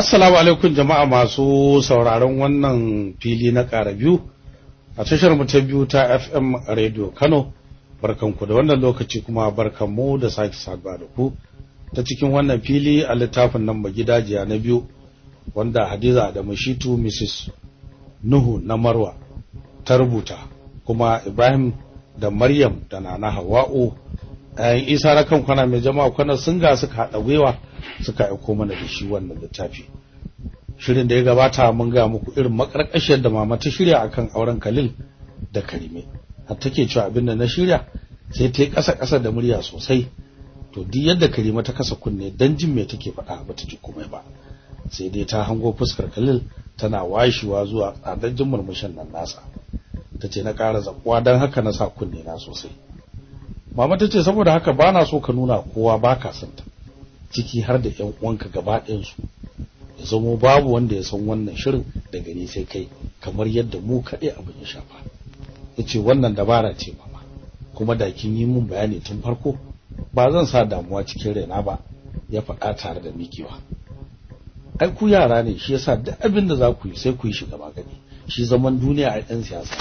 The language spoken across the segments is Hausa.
Assalamu alaikum jama'a masu sauraron wannan fili na ƙara biyu a tashar mu ta biyu ta FM Radio Kano. Barkanku da wannan lokaci kuma barkanmu da sake saduwa da ku ta cikin wannan fili a littafin nan gidajiya na biyu wanda Hadiza da Mashitu Mrs Nuhu na Marwa ta rubuta kuma Ibrahim da Maryam da Nana Hawa'u ayan Isa na kan kwana mai jama'a kwana sun ga suka haɗa gwiwa suka aiko mana da shi wannan littafi. Shirin da ya gabata mun ga muku irin makarkashiyar da mama ta shirya akan auren Khalil da Karime. Har take cewa abin da na shirya sai ta yi ƙasa ƙasa da murya sosai. To duk yadda Karime ta kasa kunne dan jin me take faɗa ba ta ji komai ba. Sai dai ta hango fuskar Khalil tana washewa zuwa tsadajin murmushin nan nasa. Tace na ƙara zakuwa dan haka na sa kunne na sosai. Mama tace saboda haka bana so ka nuna kowa baka son ta ciki har da ƴan uwanka gaba ɗayan su ya zamo babu wanda ya san wannan shirin daga ni sai kai kamar yadda mu kaɗai abin ya shafa. Yace wannan dabara ce mama. Kuma da kin yi mun bayani tun farko ba zan sa damuwa cikin raina ba ya faɗa tare da mikewa ai ku yara ne shi yasa duk abin da za ku yi sai ku yi shi gaba gani shi zaman duniya a ɗan siyasa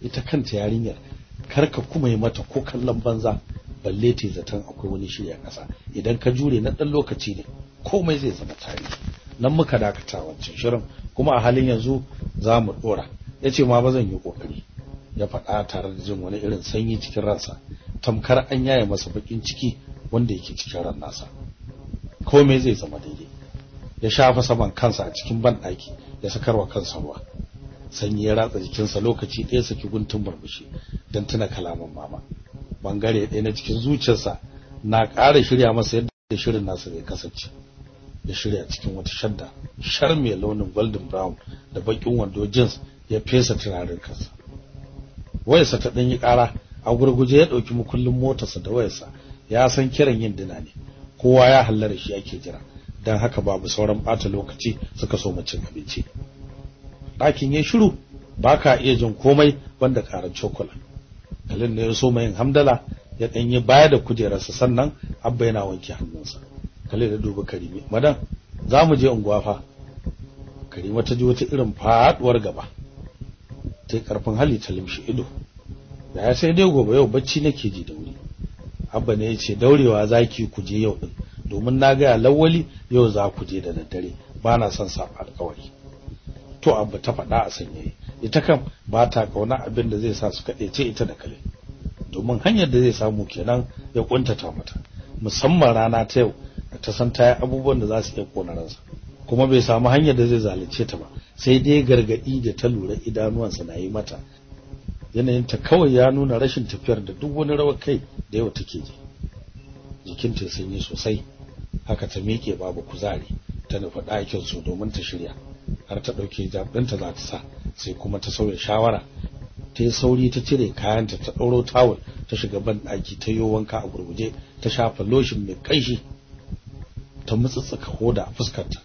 ita kanta yarinyar kar ka kuma yi mata ko kallon banza balle ta zaton akwai wani shirya ƙasa. Idan ka jure na ɗan lokaci ne komai zai zama tarihi. Nan muka dakata wancan shirin kuma a halin yanzu za mu ɗora. Ya ce ma ba zan yi ƙoƙari ya faɗa tare da jin wani irin sanyi cikin ransa. Tamkar an yaye masa baƙin ciki wanda yake cikin ran nasa. Komai zai zama daidai. Ya shafa saman kansa a cikin banɗaki ya sakarwa kansa ruwa. Sanyi ya ratsa jikinsa lokaci ɗaya saki guntun murmushi don tuna kalaman mama. Bangare ɗaya na cikin zuciyarsa na ƙara shirya masa yadda shirin nasa zai kasance. Ya shirya cikin wata shadda shar mai launin golden brown da bakin wando jeans ya fesa turarin kansa. Wayarsa ta ɗan yi ƙara a gurguje ya ɗauki mukullin motarsa da wayarsa ya san kiran yin dina ne. Kowa ya hallara shi ake jira don haka babu sauran ɓata lokaci suka so cin abinci. Ɗakin ya shiru ba ka iya jin komai wanda ƙarar cokula. Kalin ne ya so yin hamdala ya ɗanyi baya da kujerarsa sannan abba yana wanke hannunsa. Kalin da duba karime madan za mu je unguwa fa. Karima ta ji wata irin faɗuwar gaba. Ta ƙarfin hali ta limshi ido. Da ya sai dai gobe yau bacci nake ji da wuri. Abba ne ya ce daurewa zaki ku je yau din domin na ga lawali yau za ku je da daddare. Ba na son saba alƙawari. To abba ta faɗa a sanyaye ita kam ba ta ƙauna abin da zai sa su kaɗe ce ita da kale domin hanyar da zai samu kenan ya kuntata mata. Musamman rana ta yau ta san ta yi abubuwan da za su iya kona ransa. Kuma bai samu hanyar da zai zalunce ta ba sai dai gargaɗi da ta lura idanuwansa na yi mata. Yanayinta kawai ya nuna rashin tafiyar da duk wani rawar kai da yau take ji. Jikinta sun yi sosai. Haka ta miƙe babu kuzari ta nufi ɗakin su domin ta shirya. Har ta ɗauke ɗinta za ta sa sai kuma ta sauya shawara. Ta yi sauri ta cire kayanta ta ɗauro tawul ta shiga ban ɗaki ta yi wanka a gurguje ta shafa loshin mai ƙanshi ta mutsutsuka hoda a fuskarta.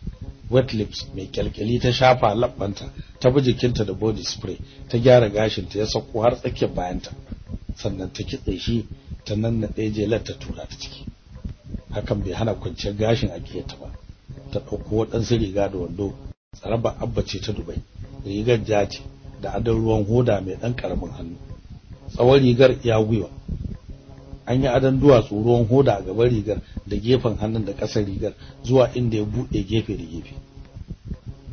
Wet lips mai kyalkyali ta shafa labbanta ta bi jikinta da body spray ta gyara gashinta ya sako har tsakiyar bayanta. Sannan ta kitse shi ta nannaɗe jelar ta tura ta ciki. Hakan bai hana kwanciyar gashin a ta ba. Ta ɗauko waɗansu riga da wando tsaraba abba ce ta dubai. Rigar ja ce da adon ruwan hoda mai ɗan ƙaramin hannu. Tsawon rigar ya gwiwa. An yi adon duwatsu ruwan hoda a gaban rigar da gefen hannun da ƙasar rigar zuwa inda ya buɗe gefe da gefe.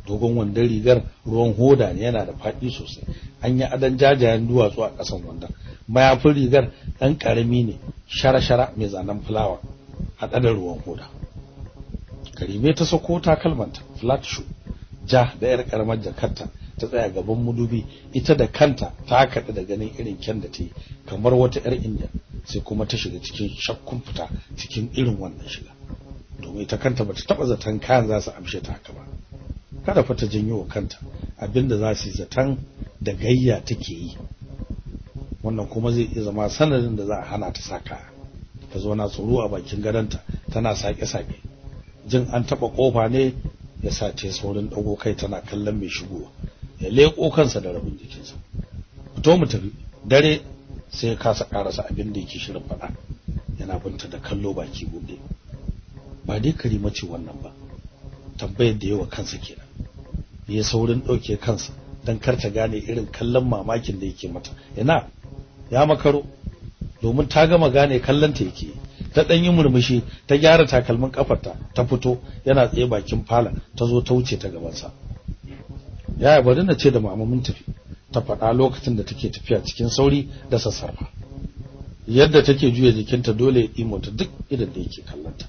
Dogon wandon rigar ruwan hoda ne yana da faɗi sosai. An yi adon jajayen duwatsu a ƙasan wandon. Mayafin rigar ɗan ƙarami ne shara-shara mai zanen fulawa haɗe da ruwan hoda. Karime ta sako takalmanta flat shoe. Ja da yar karamar jakarta ta tsaya gaban mudubi ita da kanta ta kaɗa da ganin irin kyan da ta yi kamar wata yar indiya sai kuma ta shiga cikin shakkun fita cikin irin wannan shiga. Domin ita kanta bata taba zaton kayan za su amshe ta haka ba. Kada fa ta janyo wa kanta abin da za su yi zaton da gayya take yi. Wannan kuma zai iya zama sanadin da za a hana ta sa kaya ta zo na tsoro a bakin gadonta tana sake-sake jin an taba ƙofa ne ya sa saurin dago kai tana kallon mai shigowa ya leko kansa da rabin jikinsa. Fito mu tafi. Dare sai ya kasa karasa abin da yake shirin faɗa. Yana binta da kallo baki buɗe. Ba dai karima ce wannan ba. Tambayar da yawa kansa kenan. Ya saurin ɗauke kansa? Dan kar ta gane irin kallon mamakin da yake mata. Ina? Ya makaro. Domin ta gama gane kallon ta yake ta dan yi murmushi ta gyara takalmin kafarta ta fito yana tsaye bakin fala ta zo ta wuce ta gaban sa yaya bari na ce da mama mun tafi ta faɗa lokacin da take tafiya cikin sauri da sassarfa. Yadda take juya jikinta dole ya dimo ta duk idan da yake kallonta.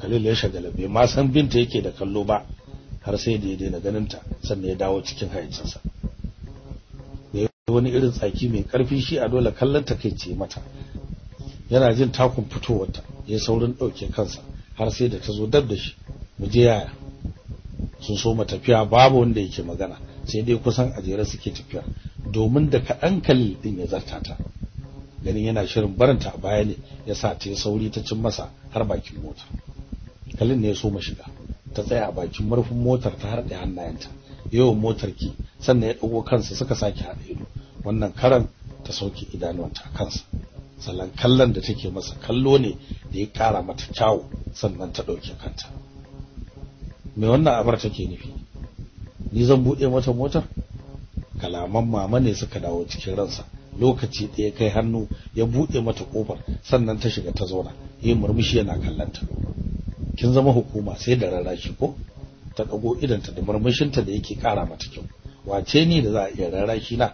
Khalil ya shagala bai ma san binta yake da kallo ba har sai da ya daina ganinta sannan ya dawo cikin hayyacinsa. Wani irin tsaki mai ƙarfi shi a dole kallonta kai ce mata. Yana jin takun fitowarta ya saurin ɗauke kansa har sai da ta zo dab da shi. Mu je yaya? Sun so tafiya babu wanda yake magana sai dai kusan a jere suke tafiya. Domin da kaɗan Khalil din ya zarta ta. Ganin yana shirin barinta a baya ne ya sa ta yi sauri ta cin masa har bakin mota. Khalil ne ya so shiga ta tsaya a bakin murfin motar ta harɗe hannayenta. Yawan motar ki sannan ya ɗago kansa suka sake haɗa ido. Wannan karan ta sauke idanuwanta a kansa. Salon kallon da take masa kallo ne da ya ƙara mata kyawu sannan ta ɗauke kanta. Me wannan abar take nufi? Ni zan buɗe mata motar? Kalaman mama ne suka dawo cikin ransa. Lokaci ɗaya kai hannu ya buɗe mata ƙofar sannan ta shiga ta zauna. Yi murmushi yana kallanta kin zama hukuma sai da rarrashi ko? Ta dago idanta da murmushinta da yake kara mata kyau. Wace ni da za a iya rarrashi na?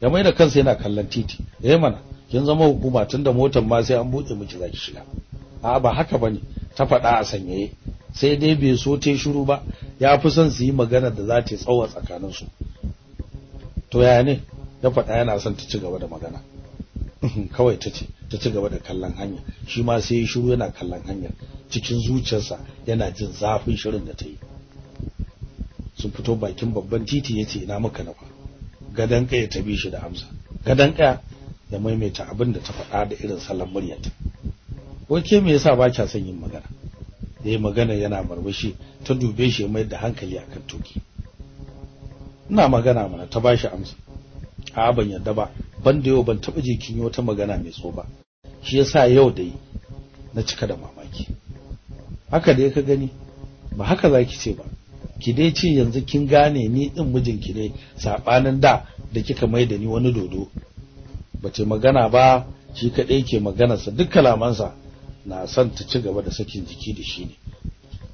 Ya mai da kansa yana kallon titi. Eh mana kin zama hukuma tunda motar ma sai an buɗe miki zaki shiga. A ba haka ba ne. Ta faɗa a sanyaye. Sai dai bai so ta shiru ba ya fi son su yi magana da za ta tsawa tsakaninsu. To yaya ne? Ya faɗa yana son ta ci gaba da magana. Kawai ta ce ta ci gaba da kallon hanya. Shi ma sai ya shiru yana kallon hanyar. Cikin zuciyarsa yana jin zafin shirin da ta yi. Sun fito bakin babban titi ya ce ina maka nafa gadan kaya ta bi shi da amsa. Gadan kaya ya maimaita abin da ta faɗa da irin salon muryarta. Wai ke me yasa ba kya son yin magana? Yayi magana yana murmushi ta dube shi mai da hankali akan toki. Ina magana mana ta bashi amsa. A ban yadda ba. Ban da yau ban taba jikin wata magana mai so ba. Shi yasa yau dai na cika da mamaki. Haka dai ka gani. Ba haka zaki ce ba. Ki dai ce yanzu kin gane ni din mijinki ne sabanin da da kika mai da ni wani dodo. Bace magana ba shi kadai ke maganarsa duk kalamansa na son ta ci gaba da sakin jiki da shi ne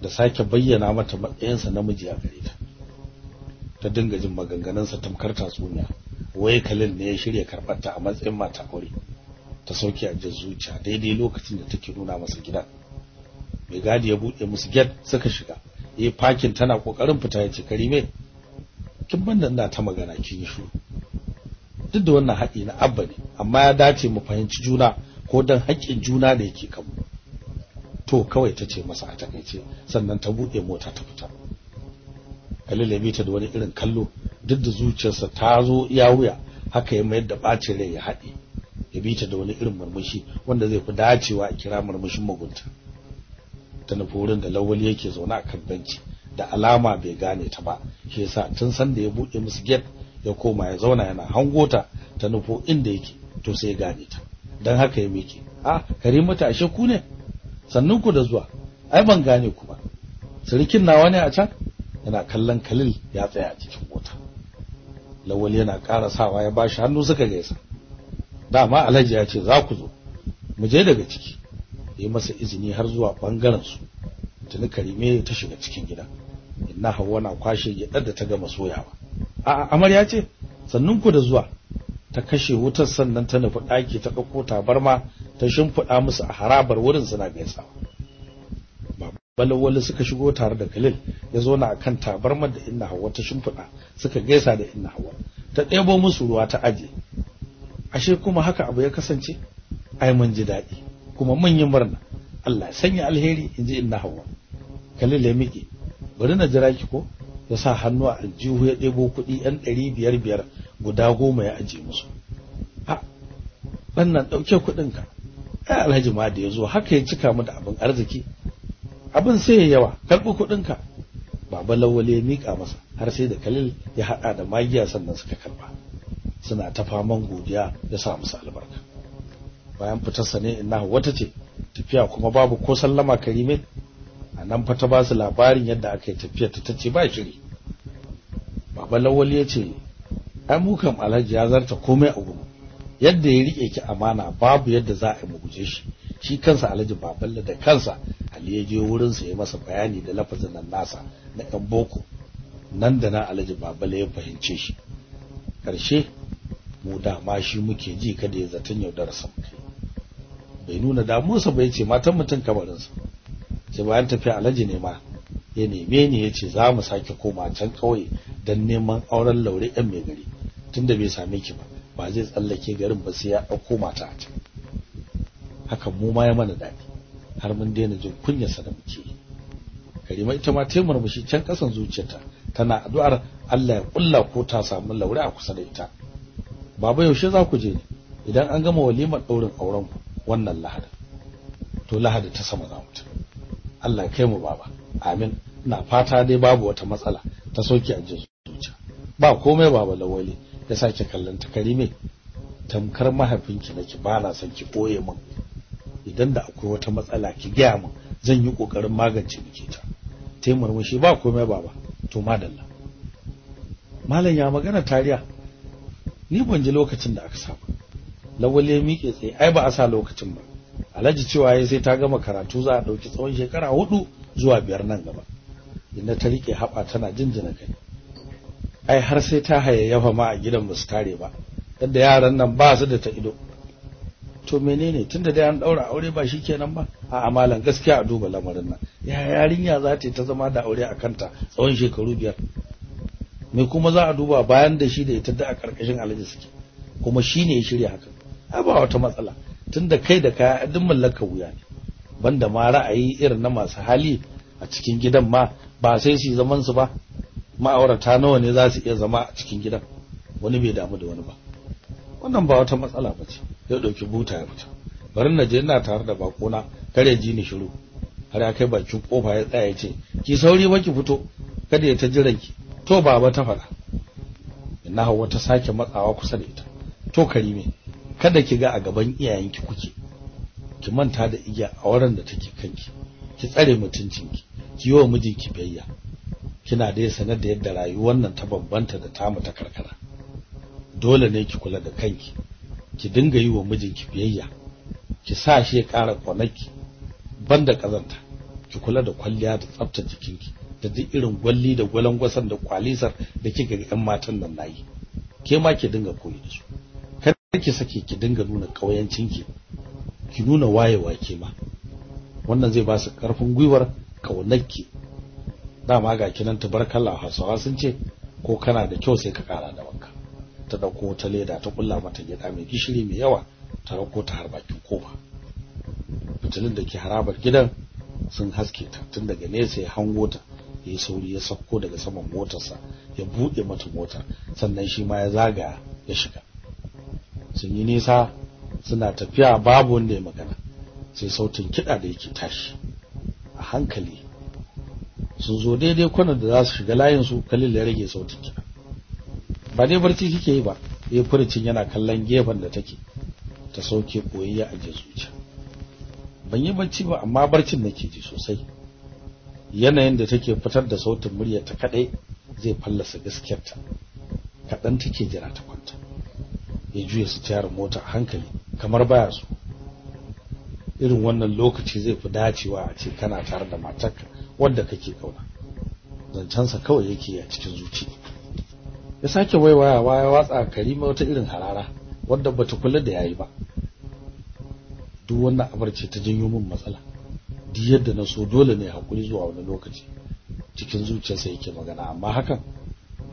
da sake bayyana mata matsayinsa namiji a gare ta ta dinga jin maganganunsa tamkar tatsuniya. Wai Khalil ne ya shirya karɓar ta a matsayin mata aure ta sauke a jin zuciya daidai lokacin da take nuna masa gidan. Mai gadi ya buɗe musu gate suka shiga yayi parking tana ƙoƙarin fita ya ce Karime kin banda ina ta magana kin yi shiru. Duk da wannan haɗi na abba ne amma ya dace mu fahimci juna ko dan haƙƙin juna da yake kanmu. To kawai ta ce masa a taƙaice sannan ta buɗe mota ta fita. Khalil ya bi ta da wani irin kallo duk da zuciyarsa ta zo iya wuya haka ya mayar da bacin rai ya haɗe. Ya bi ta da wani irin murmushi wanda zai fi dacewa a kira murmushin mugunta. Ta nufi wurin da lawali yake zaune a kan benci da alama bai gane ta ba shi yasa tun san da ya buɗe musu gate ya koma ya zauna yana hangota ta nufo inda yake to sai gane ta. Dan haka ya miƙe. A karimata ashe ku ne? Sannan ku da zuwa. Ai ban gane ku ba. Sirikin nawa ne a can? Yana kallon Khalil ya tsaya a cikin mota. Lawal yana karasawa ya bashi hannu suka gaisa. Dama Alhaji ya ce za ku zo. Mu je daga ciki. Yi masa izini har zuwa ɓangaren su. Tuni Karime ta shiga cikin gida inna Hawwa na kwashe gidar da ta gama soyawa. A amarya ce? Sannun ku da zuwa. Ta kashe wutar sannan ta nufi daki ta ɗauko tabarma ta shimfida musu a harabar wurin suna gaisawa. Balawali suka shigo tare da Khalil ya zo na akan tabarmar da Inna Hawwa ta shimfida suka gaisa da Inna Hawwa. Ta ɗebo musu ruwa ta aje. Ashe kuma haka abu ya kasance? Ai mun ji daɗi kuma mun yi murna. Allah ya sanya alheri inji Inna Hawwa. Khalil ya miƙe. Bari na jira ki ko? Ya sa hannu a aljihu ya ɗebo kuɗi ɗan ɗari biyar biyar guda goma ya aje musu. A wannan ɗauke kuɗinka ai alhaji ma da ya zo haka ya cika mu da abin arziki. Abin sai ya yawa karɓi kuɗinka baba lawale ya mika masa har sai da kalil ya haɗa da magiya sannan suka karɓa. Suna ta faman godiya ya sa musu albarka. Bayan fitarsa ne ina wata ce tafiya kuma babu ko sallama karime nan fa ta ba su labarin yadda aka yi tafiyar ta tace ba shiri. Baba lawali ya ce ai mu kam alhaji ya zarta komai a gudu yadda ya riƙe ki amana babu yadda za a yi mu guje shi. Shi kansa alhaji baballa da kansa ali ya je wurin sa ya masa bayani da lafazin nan nasa na ɗan boko. Nan da nan alhaji baballa ya fahimce shi. Karshe mu da ma shi muke ji kada ya zaton yaudara sa kai bai nuna damuwarsa ba ya ce matan mutun kabarin sa sai bayan tafiya alhaji ne ma ya neme ni ya ce za mu sake koma can kauye dan neman auren laure ɗan mai gari. Tunda bai same ki ba ba zai tsallake garin ba sai ya ɗauko mata a can. Hakan mu ma ya mana daɗi har mun daina jin kunyarsa da muke Karima ita ma ta murmushi can kasan zuciyarta tana addu'ar Allah ya kulla ko ta samu laure a kusa da ita. Baba yaushe za ku je idan an gama walimar daurin auren ku wannan lahadi to lahadi ta sama za mu ta Allah kai mu baba. Amin. Ina fata dai babu wata matsala ta soki a zuciya. Ba komai baba lawali. Ya sake kallon ta karime. Tamkar mahaifinki nake. Ba na son ki koye min idan da akwai wata matsala ki gaya min zan yi ƙoƙarin magance miki ta tai murmushi ba komai baba. To madalla. Malam ya magana tariya? Ni ban ji lokacin da aka saba lawale miƙe tsaye. Ai ba a sa lokacin ba. Alhaji cewa yayi sai ta gama karatu za a ɗauki tsawon shekara huɗu zuwa biyar nan gaba. Inda ta riƙe haba tana jinjina kai. Ai har sai ta hayayyafa ma a gidan ba su tare ba. Yadda yaran nan ba su da ta ido. To menene? Tunda dai an daura aure ba shikenan ba? A amalan gaskiya a duba lamarin nan. Ya yarinya za ta ta zama da aure a kanta tsawon shekaru biyar? Me kuma za a duba bayan da shi da ita da a ƙarƙashin alhaji suke? Kuma shine ya shirya haka ai ba wata matsala. Tunda kai da kaya duk mallakar wuya ne. Banda ma ra'ayi irin na masu hali a cikin gidan ma ba sai su zaman su ba. Ma'aurata nawa ne za su iya zama a cikin gidan? Wani bai damu da wani ba. Wannan ba wata matsala ba ce. Ya ɗauki buta ya fita. Bari na je ina tare da bakona kare ji ni shiru. Har ya kai bakin ƙofa ya tsaya ya ce ki sauri ba ki fito kada ya ta jiran ki. To baba ta faɗa. Ina hawa ta sake matsawa kusa da ita. To karime. Kada ki ga a gaban iyayenki kuke. Ki manta da igiya a wurin da take kanki. Ki tsare mutuncinki. Ki yi wa mijinki biyayya. Kina dai sanar da yadda rayuwar nan ta bambanta da tamu ta karkara. Dole ne ki kula da kanki. Ki dinga yi wa mijinki biyayya. Ki sa shi ya ƙara kwanaki banda kazanta ki kula da kwalliya da tsaftar jikinki da duk irin gwalli da gwalangwasan da kwalisar da kika ga ƴan matan nan na yi ke ma ki dinga koyi da su. Ki sake ki dinga nuna kauyancinki ki nuna wayewa ke ma. Wannan zai ba su ƙarfin gwiwar kaunarki dama ga kinan tabarkalla Hausawa sun ce ko kana da kyau sai ka kara da wanka. Ta ɗauko ta leda ta kulla mata gida mai gishiri mai yawa ta ɗauko ta har bakin ƙofa fitilun da ke harabar gidan sun haske ta tun daga nesa ya hango ta yayi sauri ya sauko daga saman motarsa ya buɗe mata motar sannan shi ma ya zaga ya shiga. Sun yi nisa suna tafiya babu wanda ya magana. Sai sautin kiɗa da yake tashi. A hankali sun zo daidai kwanar da za su shiga layin su kalil ya rage sautin kiɗa. Ba dai barci kike yi ba yayi furcin yana kallon gefen da take ta sauke koyayya a zuciya. Ban yi barci ba amma barcin nake ji sosai. Yanayin da take fitar da sautin muryar ta kadai zai fallasa gaskiyarta. Kadan take jira ta kwanta. Ya juya su tayar mota hankali kamar baya so. Irin wannan lokaci zai fi dacewa a ce kana tare da matarka wanda kake ƙauna. Zancansa kawai yake a cikin zuci. Ya sake waiwayawa ya watsa karima wata irin harara wadda bata kula da yayi ba. Duk wannan abarce ta janyo min matsala. Duk yadda na so dole ne haƙuri zuwa wani lokaci. Cikin zuciyarsa yake magana amma hakan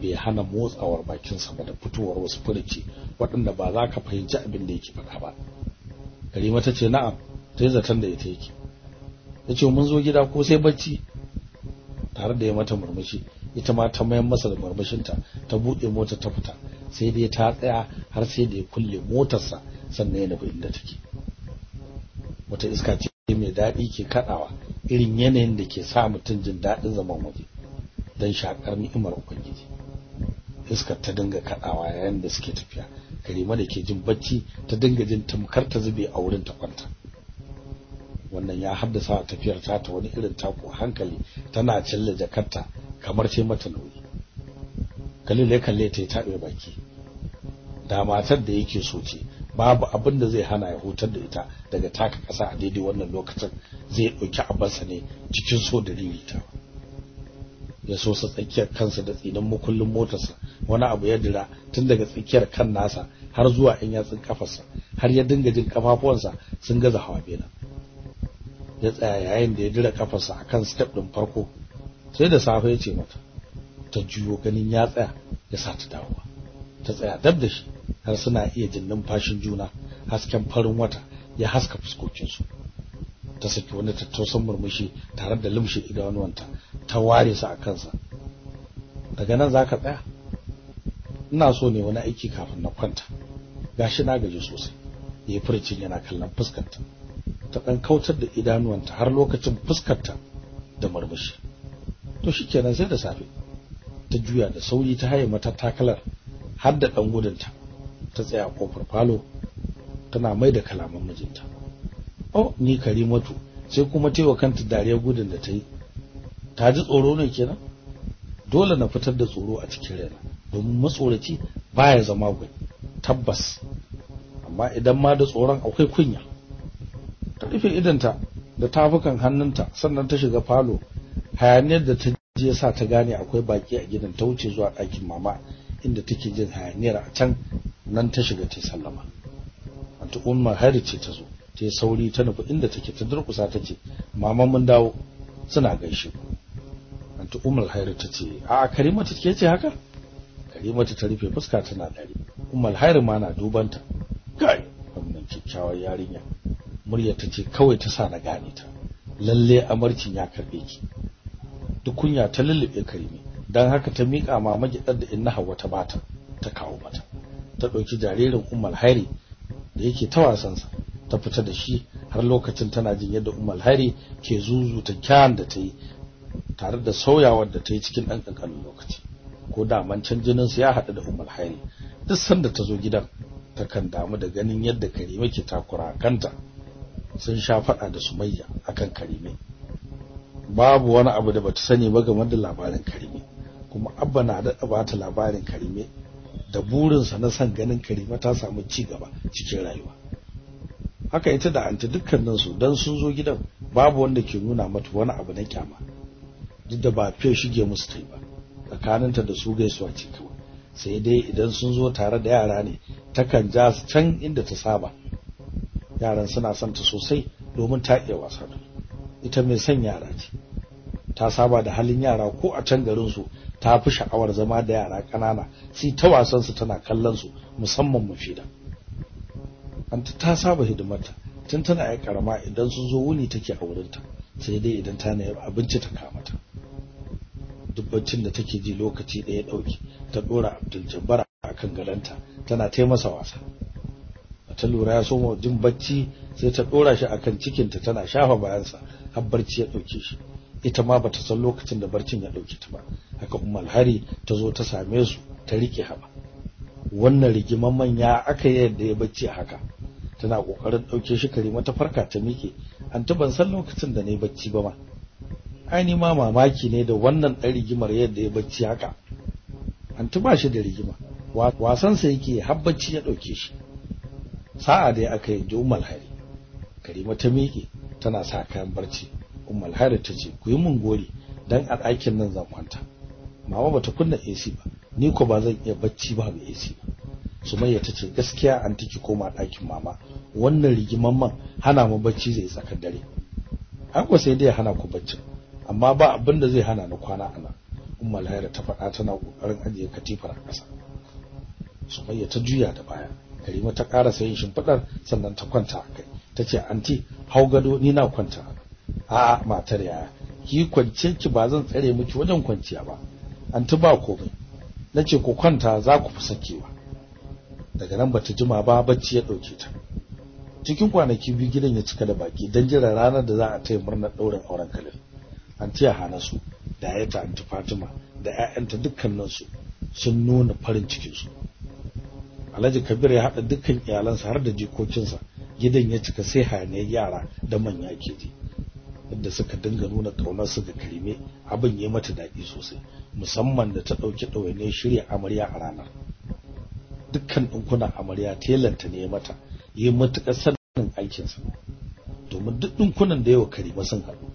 bai hana motsawar bakinsa ba da fitowar wasu furuci waɗanda ba za ka fahimci abin da yake faɗa ba. Karima ta ce na'am ta yi zaton da ita yake. Ya ce mun zo gida ko sai bacci? Tare da ya mata murmushi ita ma ta mayan masa da murmushinta ta buɗe mota ta fita. Sai dai ta tsaya har sai da ya kulle motarsa sannan ya nufi inda take. Wata iska ce mai daɗi ke kaɗawa irin yanayin da ke sa mutum jin daɗin zaman waje don shakar ni'imar ubangiji. Iskar ta dinga kaɗawa yayin da suke tafiya. Karima da ke jin bacci ta dinga jin tamkar ta zube a wurin ta kwanta. Wannan ya haddasa tafiyar ta ta wani irin tako hankali tana cille jakarta kamar ce mata nauyi. Khalil ya kalle ta tabe baki. Da matar da yake so ce babu abin da zai hana ya hutar da ita daga taka kasa a daidai wannan lokacin zai ɗauki abarsa ne cikin so da ririta ya so sa tsakiyar kansa da tsinan mukullin motarsa. Wani abu ya dira tun daga tsakiyar kan nasa har zuwa in yatsun kafarsa har ya dinga jin kafafuwansa sun gaza hawa bena. Ya tsaya yayin da ya dira kafarsa akan step din farko sai da safe ya ce mata ta juyo ganin ya tsaya ya sa ta dawowa. Ta tsaya dab da shi har suna iya jin numfashin juna hasken farin wata ya haska fuskokinsu. Ta saki wani tattausan murmushi tare da lumshe idanuwanta ta ware su a kansa. Daga nan zaka tsaya? Ina so ne wani aiki kafin na kwanta. Gashi na gaji sosai. Yayi furcin yana kallon fuskarta. Ta dan kautar da idanuwanta har lokacin fuskarta da murmushi. To shikenan sai da safe. Ta juya da sauri ta haye mata takalar har da dan gudunta. Ta tsaya ƙofar falo tana mai da kalaman mijinta. Oh ni karimatu. Sai kuma taiwa kanta dariyar gudun da ta yi. Ta ji tsoro ne kenan? Dole na fitar da tsoro a cikin raina domin matsoraci baya zama gwai tabbas. Amma idan ma da tsoron akwai kunya ta rufe idanta da tafukan hannunta sannan ta shiga falo hayaniyar da ta je sa ta gane akwai baki a gidan ta wuce zuwa ɗakin mama inda take jin hayaniyar a can nan ta shiga ta sallama. Anta umma hari ce ta zo ta sauri ta nufi inda take ta durkusa ta ce mama mun dawo. Suna gaishe ku. Anta ummul hayr ta ce a karimatu ke ce haka? Karimatu ta rufe fuska tana dare ummul hayr ma na dubanta kai wannan kyakkyawar yarinya. Murya ta ce kawai ta sa na gane ta. Lalle amarcin ya karɓe ki. Duk kunya ta lullube karimi. Dan haka ta mika mama gidar da inna hawa ta bata ta kawo mata. Ta ɗauki jaririn ummul hayr da yake ta wasan sa ta fita da shi har lokacin tana jin yadda ummul hayr ke zuzuta kyan da ta yi. Tare da sauyawar da ta yi cikin ɗan ƙanƙanin lokaci. Ko da mancan jinin su ya haɗu da ummul hayri duk sanda ta zo gidan ta kan damu da ganin yadda karime ke takura kanta. Sun sha faɗa da sumayya akan karime. Babu wani abu da bata sani ba game da labarin karime. Kuma abba na da bata labarin karime da burinsa na san ganin karime ta samu ci gaba cikin rayuwa. Haka ita da anti dukkanin su dan sun zo gidan babu wanda ke nuna mata wani abu na kyama duk da ba fiye shige musu tai ba. Tsakaninta da su gaisuwa ce kawai. Sai dai idan sun zo tare da yara ne takan ja su can inda ta saba. Yaran suna son ta sosai domin ta iya wasa da ita mai son yara ce. Ta saba da halin yara ko a can garin su ta fi sha'awar zama da yara ƙanana. Sai ta wasan su tana kallon su musamman mafida anta ta saba hidimarta. Tun tana yi karama idan sun zo wuni take a wurinta. Sai dai idan ta nemi abinci ta kamata dubbacin da take ji lokaci ɗaya ɗauki ta ɗora Abdul Jabbar akan gadanta tana ta masa wasa. Ta lura ya soma jin bacci sai ta ɗora shi akan cikinta tana shafa bayansa har barci ya ɗauke shi. Ita ma bata san lokacin da barcin ya ɗauke ta ba. Haka Ummul Hari ta zo ta same su ta riƙe haba wannan rigiman manya aka yi yadda ya bacci a haka. Tana ƙoƙarin ɗauke shi karima ta farka ta mike an ta ban san lokacin da na yi bacci ba ma. Ai ni ma mamaki ne da wannan dan rigimar yadda ya bacci haka. An ta ba shi da rigima. Wasan sa yake har bacci ya ɗauke shi. Sa'a da aka yi ummal hari. Karima ta mike tana sa kayan barci. Ummal hari ta ce ku yi mun gori dan a ɗakin nan zan kwanta. Mama bata kunna AC ba. Ni ko ba zan iya bacci ba mai AC ba. Sumayya tace gaskiya an tiki koma ɗakin mama. Wannan rigiman man hana mu bacci zai tsakar dare. An ko sai dai hana ku bacci amma ba abin da zai hana ni kwana ana ummul hayra ta faɗa tana ƙoƙarin ajiye katifar a ƙasa. Sumayya ta juya da baya. Karima ta ƙara sayin shimfiɗar sannan ta kwanta a kai. Tace anti hau gado ni na kwanta. A'a matar yaya ki kwance ki ba zan tsare miki wajen kwanciya ba. Anti ba komai. Nace ku kwanta za ku fi sakewa. Daga nan bata jima ba bacci ya ɗauke ta. Cikin kwanaki biyu gidan ya cika da baki dan jira ranar da za a taya murnar daurin auren Khalil. Anti ya hana su da ayata anti Fatima da ƴaƴanta dukkanin su sun nuna farin cikin su Alhaji Kabir ya hada dukkan iyalansa har da jikokinsa. Gidan ya cika sai hayaniyar yara da manya ke ji. Yadda suka dinga nuna ƙaunar su ga karime abin ya mata daɗi sosai musamman da ta ɗauki ɗawainiyar shirya amarya a ranar. Dukkan ɗinkunan amarya telanta ne mata yi matuƙar sanin aikinsa. Domin duk ɗinkunan da yawa karima sun haɗu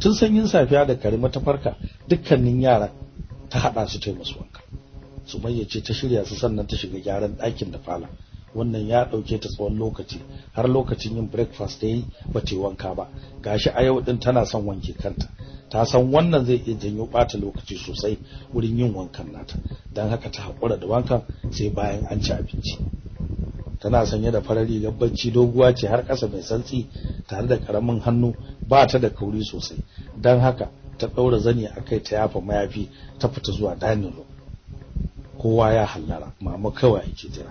tun sanyin safiya da karima ta farka dukkanin yara ta haɗa su ta yi musu wanka. Sumayya ce ta shirya su sannan ta shiga gyaran ɗakin da fala wannan ya ɗauke ta tsawon lokaci har lokacin yin breakfast ta yi ba ta wanka ba. Gashi a yau din tana son wanke kanta. Ta san wannan zai iya janyo ɓata lokaci sosai wurin yin wankan nata. Don haka ta haƙura da wankan sai bayan an ci abinci. Tana sanye da farar rigar bacci doguwa ce har ƙasa mai santsi tare da ƙaramin hannu ba ta da kauri sosai. Don haka ta ɗaura zani a kai ta yafa mayafi ta fita zuwa dining kowa ya hallara mama kawai ake jira.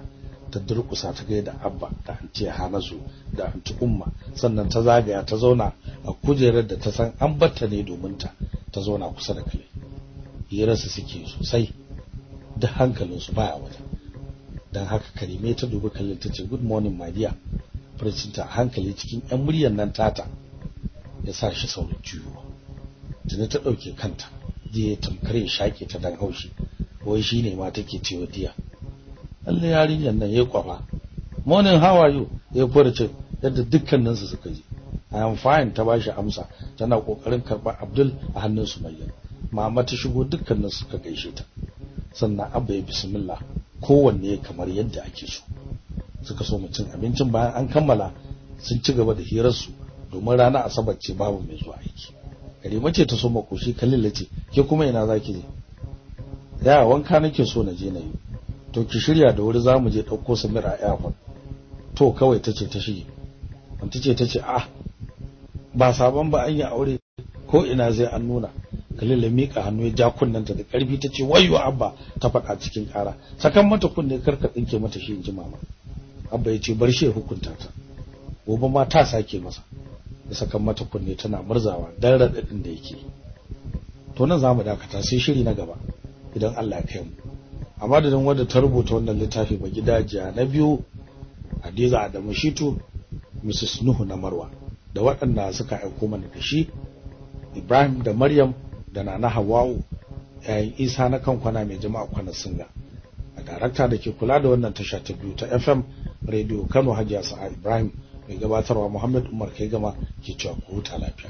Ta durkusa ta gaida abba da anti hanasu da anti umma sannan ta zagaya ta zauna a kujerar da ta san an batta ne domin ta ta zauna kusa da kai. Hirarsa suke sosai da hankalinsu baya wajen dan haka karime ta dubi kallon ta ce good morning my dear. Furcinta hankali cikin yan muryar nan tata ya sa shi saurin juyo tuni ta ɗauke kanta je ya tamkare shaƙe ta dan haushi wai shine ma take cewa diya. Allah yarinyar nan yayi kwafa. Morning how are you? Ya furce yadda dukkanin su suka ji. I am fine ta bashi amsa. Tana ƙoƙarin karɓa Abdul a hannun Sumayya mama ta shigo dukkanin suka gaishe ta. Sannan abba ya bismillah kowanne kamar yadda ake so. Suka so mutum abincin bayan an kammala sun ci gaba da hirar su domin rana asabar ce babu mai zuwa aiki. Karima ce ta so makoshi Khalil ce ke kuma ina zaki je? Ya wanka nake so na je na yi. To ki shirya da wuri za mu je ɗauko Samir a airport. To kawai tace ta shige. Wanda tace tace ah ba sabon ba an yi aure ko ina zai an nuna. Khalil mika hannu ya ja kunnanta da ƙarfi tace wayyo abba ta faɗa cikin ƙara. Sakan mata kunne kar ka tsinke mata shi inji mama. Abba ya ce bar shi ya hukunta ta. Gobe ma ta sake masa. Ya sakan mata kunne tana murzawa dan radadin da yake. To nan za mu dakata sai shiri na gaba idan Allah ya kai mu. A madadin wadda ta rubuta wannan littafi ba gidajiya na biyu Hadiza Adamu Shitu Mrs Nuhu na Marwa da waɗanda suka aiko mana da shi Ibrahim da Maryam da Nana Hawwa'u yayin Isa na kan kwana mai jama'a kwana singa. A darakta da ke kula da wannan tasha ta biyu ta FM Radio Kano Hajiya Sa'a Ibrahim mai gabatarwa Muhammad Umar kai gama ke cewa ku huta lafiya.